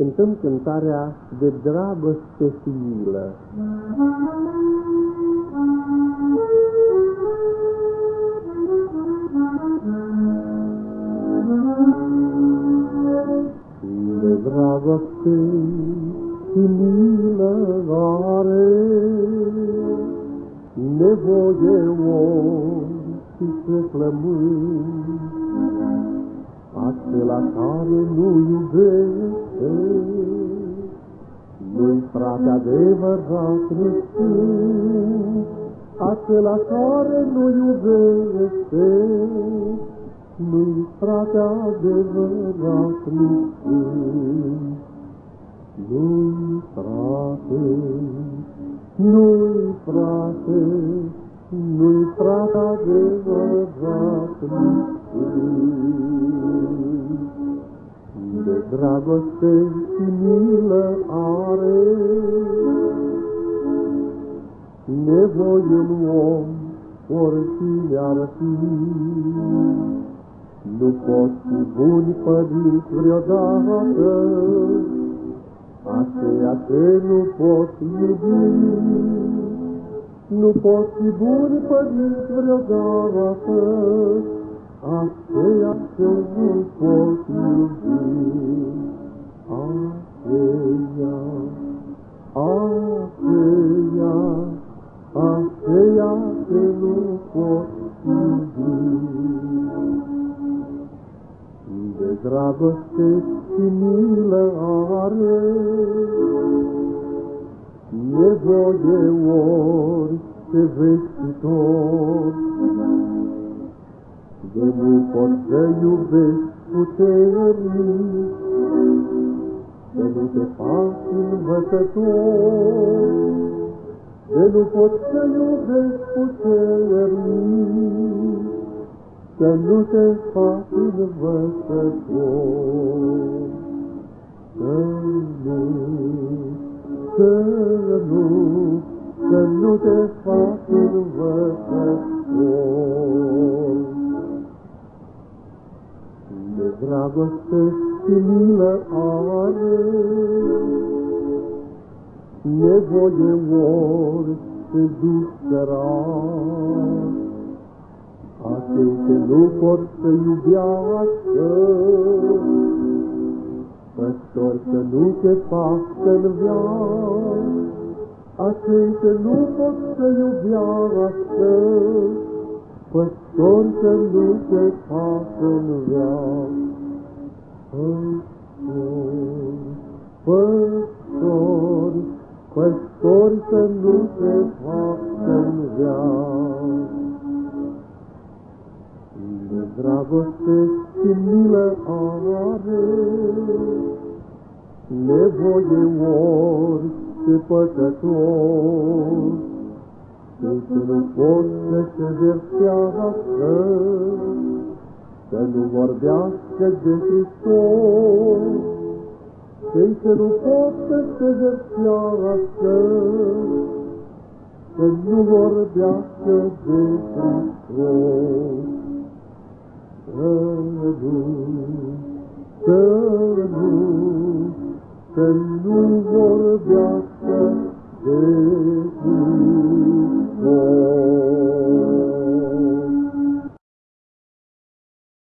Cântăm cântarea de dragoste și milă. De dragoste și milă are nevoie om și se flământ acela care nu iubește, adevărat creștin, acela care nu iubește, nu-i frate adevărat creștin. Nu-i frate, nu-i frate, nu-i frate adevărat De dragoste și milă are nevoie un om, oricine ar fi. Nu pot fi buni părinți vreodată, aceea ce nu pot iubi. Nu pot fi buni părinți vreodată, aceea ce nu pot iubi. Aceea ce nu pot iubi. De dragoste și milă are, nevoie orice vestitor. De nu pot să iubești puternic, de nu te faci învățător, de nu pot să iubești puternic, să nu te faci învățător. Să nu să nu, să nu te faci învățător. De dragoste și milă are, nevoie orice duc sărat. Acei ce nu pot să iubească, Păstor să nu te facă în viață, acei ce nu pot să iubească, Păstor să nu te facă în viață. Să nu te facă în viață. De dragoste și milă are, nevoie orice păcător, Cei ce nu pot să se versească, să nu vorbească de Hristos, Cei ce nu pot să se versească, să nu vorbească de rău. Să nu, să nu, să nu vorbească de rău.